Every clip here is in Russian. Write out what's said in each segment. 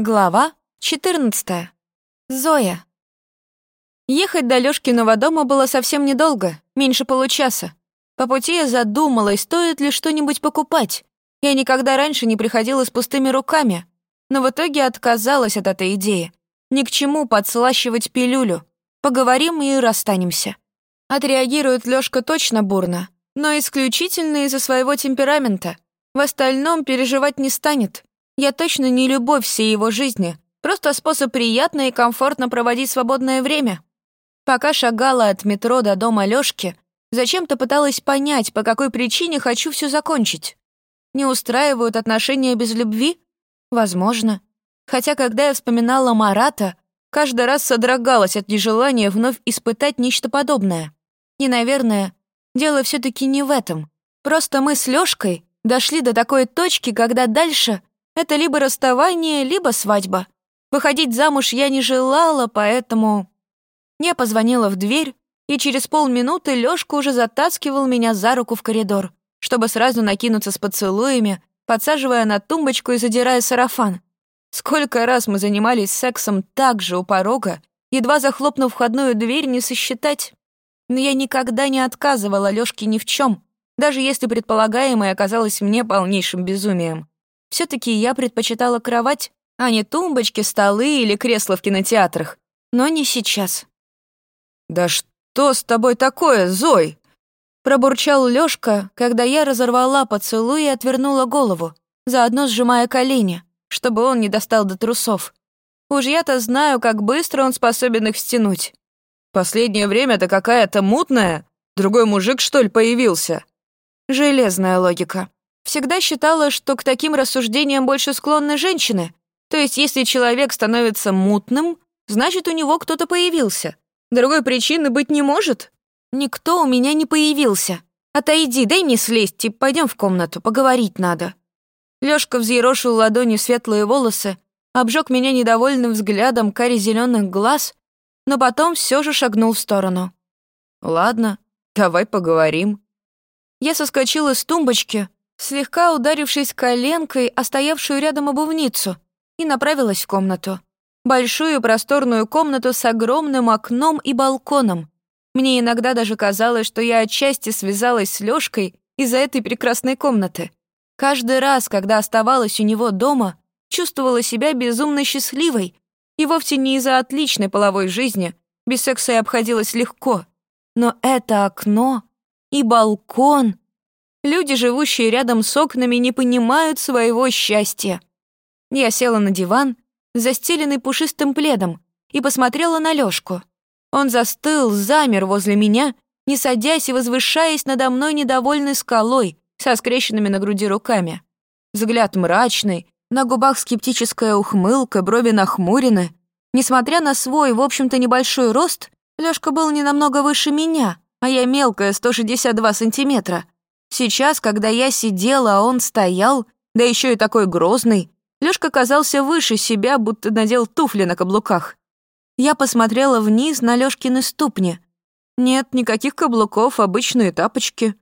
Глава 14. Зоя. Ехать до Лёшкиного дома было совсем недолго, меньше получаса. По пути я задумалась, стоит ли что-нибудь покупать. Я никогда раньше не приходила с пустыми руками, но в итоге отказалась от этой идеи. Ни к чему подслащивать пилюлю. Поговорим и расстанемся. Отреагирует Лёшка точно бурно, но исключительно из-за своего темперамента. В остальном переживать не станет. Я точно не любовь всей его жизни, просто способ приятно и комфортно проводить свободное время. Пока шагала от метро до дома Лёшки, зачем-то пыталась понять, по какой причине хочу все закончить. Не устраивают отношения без любви? Возможно. Хотя, когда я вспоминала Марата, каждый раз содрогалась от нежелания вновь испытать нечто подобное. И, наверное, дело все таки не в этом. Просто мы с Лёшкой дошли до такой точки, когда дальше это либо расставание, либо свадьба. Выходить замуж я не желала, поэтому... Я позвонила в дверь, и через полминуты Лёшка уже затаскивал меня за руку в коридор, чтобы сразу накинуться с поцелуями, подсаживая на тумбочку и задирая сарафан. Сколько раз мы занимались сексом так же у порога, едва захлопнув входную дверь, не сосчитать. Но я никогда не отказывала Лёшке ни в чем, даже если предполагаемое оказалось мне полнейшим безумием все таки я предпочитала кровать, а не тумбочки, столы или кресла в кинотеатрах. Но не сейчас. «Да что с тобой такое, Зой?» Пробурчал Лёшка, когда я разорвала поцелуй и отвернула голову, заодно сжимая колени, чтобы он не достал до трусов. Уж я-то знаю, как быстро он способен их стянуть. Последнее время-то какая-то мутная. Другой мужик, что ли, появился? Железная логика. Всегда считала, что к таким рассуждениям больше склонны женщины. То есть, если человек становится мутным, значит, у него кто-то появился. Другой причины быть не может. Никто у меня не появился. Отойди, дай мне слезть и пойдем в комнату, поговорить надо. Лёшка взъерошил ладонью светлые волосы, обжег меня недовольным взглядом кари зеленых глаз, но потом все же шагнул в сторону. «Ладно, давай поговорим». Я соскочила с тумбочки, слегка ударившись коленкой о стоявшую рядом обувницу, и направилась в комнату. Большую просторную комнату с огромным окном и балконом. Мне иногда даже казалось, что я отчасти связалась с Лёшкой из-за этой прекрасной комнаты. Каждый раз, когда оставалась у него дома, чувствовала себя безумно счастливой, и вовсе не из-за отличной половой жизни, без секса и обходилась легко. Но это окно и балкон — Люди, живущие рядом с окнами, не понимают своего счастья. Я села на диван, застеленный пушистым пледом, и посмотрела на Лёшку. Он застыл, замер возле меня, не садясь и возвышаясь надо мной недовольной скалой, со скрещенными на груди руками. Взгляд мрачный, на губах скептическая ухмылка, брови нахмурены. Несмотря на свой, в общем-то, небольшой рост, Лёшка был не намного выше меня, а я мелкая, 162 сантиметра. Сейчас, когда я сидела, а он стоял, да еще и такой грозный, Лёшка казался выше себя, будто надел туфли на каблуках. Я посмотрела вниз на Лёшкины ступни. Нет, никаких каблуков, обычные тапочки.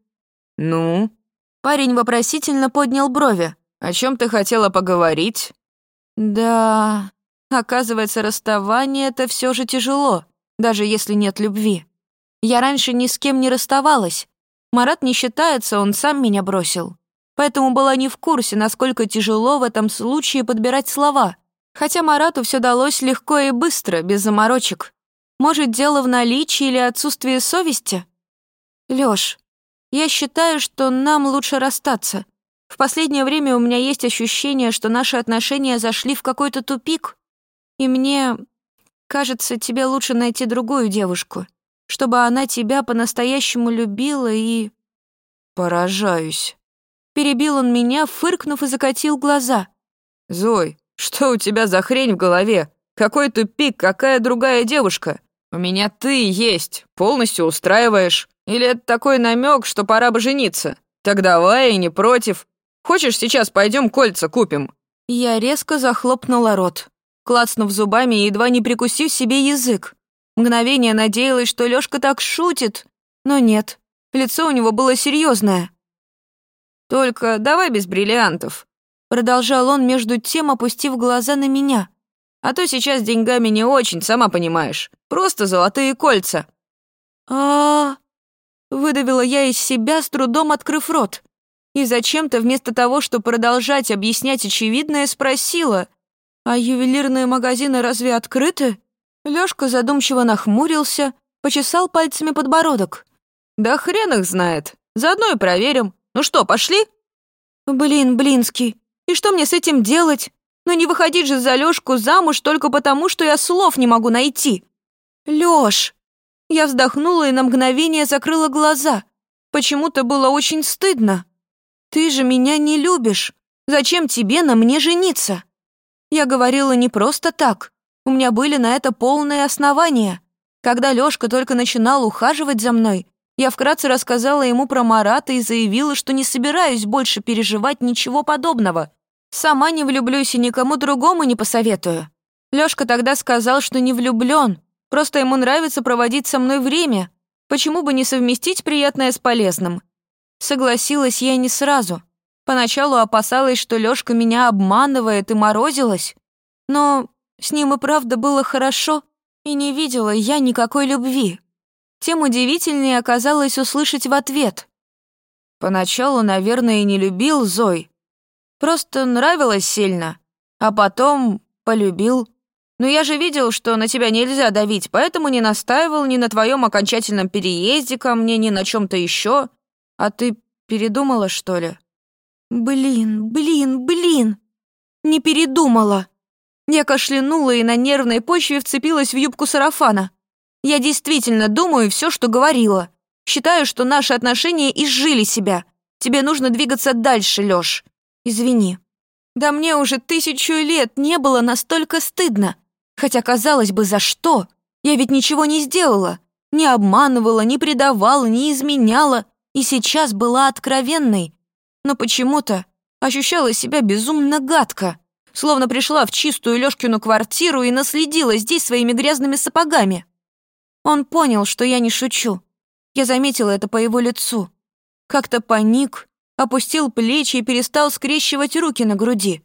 «Ну?» Парень вопросительно поднял брови. «О чем ты хотела поговорить?» «Да...» Оказывается, расставание — это все же тяжело, даже если нет любви. Я раньше ни с кем не расставалась, Марат не считается, он сам меня бросил. Поэтому была не в курсе, насколько тяжело в этом случае подбирать слова. Хотя Марату все далось легко и быстро, без заморочек. Может, дело в наличии или отсутствии совести? Лёш, я считаю, что нам лучше расстаться. В последнее время у меня есть ощущение, что наши отношения зашли в какой-то тупик. И мне кажется, тебе лучше найти другую девушку чтобы она тебя по-настоящему любила и... Поражаюсь. Перебил он меня, фыркнув и закатил глаза. Зой, что у тебя за хрень в голове? Какой тупик, какая другая девушка? У меня ты есть, полностью устраиваешь. Или это такой намек, что пора бы жениться? Так давай, и не против. Хочешь, сейчас пойдем кольца купим?» Я резко захлопнула рот, клацнув зубами и едва не прикусив себе язык. Мгновение надеялась, что Лёшка так шутит, но нет, лицо у него было серьезное. «Только давай без бриллиантов», — Продолжал он между тем, опустив глаза на меня. «А то сейчас деньгами не очень, сама понимаешь. Просто золотые кольца». а, Выдавила я из себя, с трудом открыв рот. И зачем-то вместо того, чтобы продолжать объяснять очевидное, спросила, «А ювелирные магазины разве открыты?» Лёшка задумчиво нахмурился, почесал пальцами подбородок. «Да хрен их знает. Заодно и проверим. Ну что, пошли?» «Блин, Блинский, и что мне с этим делать? Ну не выходить же за Лёшку замуж только потому, что я слов не могу найти. Лёш!» Я вздохнула и на мгновение закрыла глаза. Почему-то было очень стыдно. «Ты же меня не любишь. Зачем тебе на мне жениться?» Я говорила не просто так. У меня были на это полные основания. Когда Лёшка только начинал ухаживать за мной, я вкратце рассказала ему про Марата и заявила, что не собираюсь больше переживать ничего подобного. Сама не влюблюсь и никому другому не посоветую. Лёшка тогда сказал, что не влюблён, просто ему нравится проводить со мной время. Почему бы не совместить приятное с полезным? Согласилась я не сразу. Поначалу опасалась, что Лёшка меня обманывает и морозилась. Но с ним и правда было хорошо, и не видела я никакой любви. Тем удивительнее оказалось услышать в ответ. Поначалу, наверное, и не любил Зой. Просто нравилось сильно, а потом полюбил. Но я же видел, что на тебя нельзя давить, поэтому не настаивал ни на твоем окончательном переезде ко мне, ни на чем то еще. А ты передумала, что ли? Блин, блин, блин. Не передумала. Я кашлянула и на нервной почве вцепилась в юбку сарафана. Я действительно думаю все, что говорила. Считаю, что наши отношения изжили себя. Тебе нужно двигаться дальше, Лёш. Извини. Да мне уже тысячу лет не было настолько стыдно. Хотя, казалось бы, за что? Я ведь ничего не сделала. Не обманывала, не предавала, не изменяла. И сейчас была откровенной. Но почему-то ощущала себя безумно гадко. Словно пришла в чистую Лёшкину квартиру и наследила здесь своими грязными сапогами. Он понял, что я не шучу. Я заметила это по его лицу. Как-то паник, опустил плечи и перестал скрещивать руки на груди.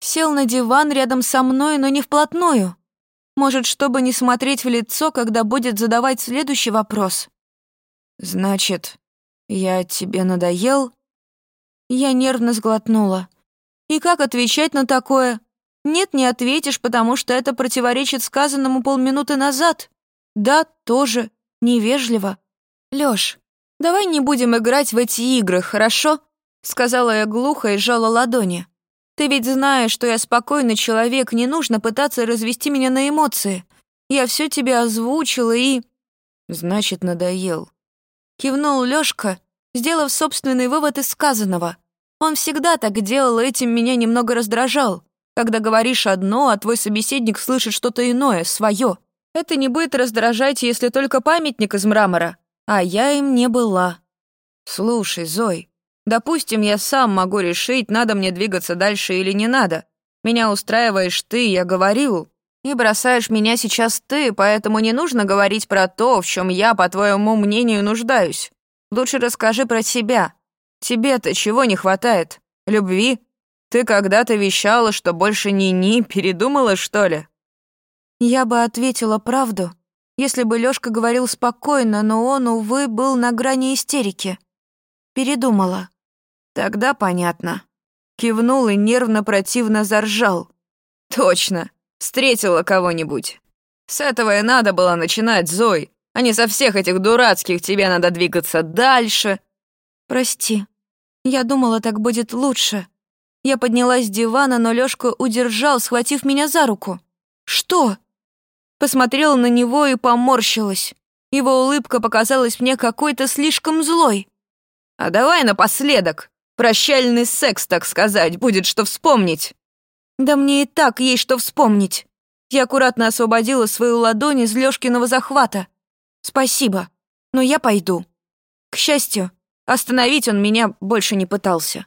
Сел на диван рядом со мной, но не вплотную. Может, чтобы не смотреть в лицо, когда будет задавать следующий вопрос. «Значит, я тебе надоел?» Я нервно сглотнула. И как отвечать на такое? Нет, не ответишь, потому что это противоречит сказанному полминуты назад. Да, тоже. Невежливо. Лёш, давай не будем играть в эти игры, хорошо? Сказала я глухо и сжала ладони. Ты ведь знаешь, что я спокойный человек, не нужно пытаться развести меня на эмоции. Я все тебе озвучила и... Значит, надоел. Кивнул Лёшка, сделав собственный вывод из сказанного. Он всегда так делал, этим меня немного раздражал. Когда говоришь одно, а твой собеседник слышит что-то иное, свое. Это не будет раздражать, если только памятник из мрамора. А я им не была. Слушай, Зой, допустим, я сам могу решить, надо мне двигаться дальше или не надо. Меня устраиваешь ты, я говорил. И бросаешь меня сейчас ты, поэтому не нужно говорить про то, в чем я, по твоему мнению, нуждаюсь. Лучше расскажи про себя. Тебе-то чего не хватает? Любви? Ты когда-то вещала, что больше ни-ни, передумала, что ли? Я бы ответила правду, если бы Лёшка говорил спокойно, но он, увы, был на грани истерики. Передумала. Тогда понятно. Кивнул и нервно противно заржал. Точно, встретила кого-нибудь. С этого и надо было начинать, Зой, а не со всех этих дурацких тебе надо двигаться дальше. Прости, я думала, так будет лучше. Я поднялась с дивана, но Лёшка удержал, схватив меня за руку. «Что?» Посмотрела на него и поморщилась. Его улыбка показалась мне какой-то слишком злой. «А давай напоследок. Прощальный секс, так сказать, будет что вспомнить». «Да мне и так есть что вспомнить». Я аккуратно освободила свою ладонь из Лёшкиного захвата. «Спасибо, но я пойду». К счастью, остановить он меня больше не пытался.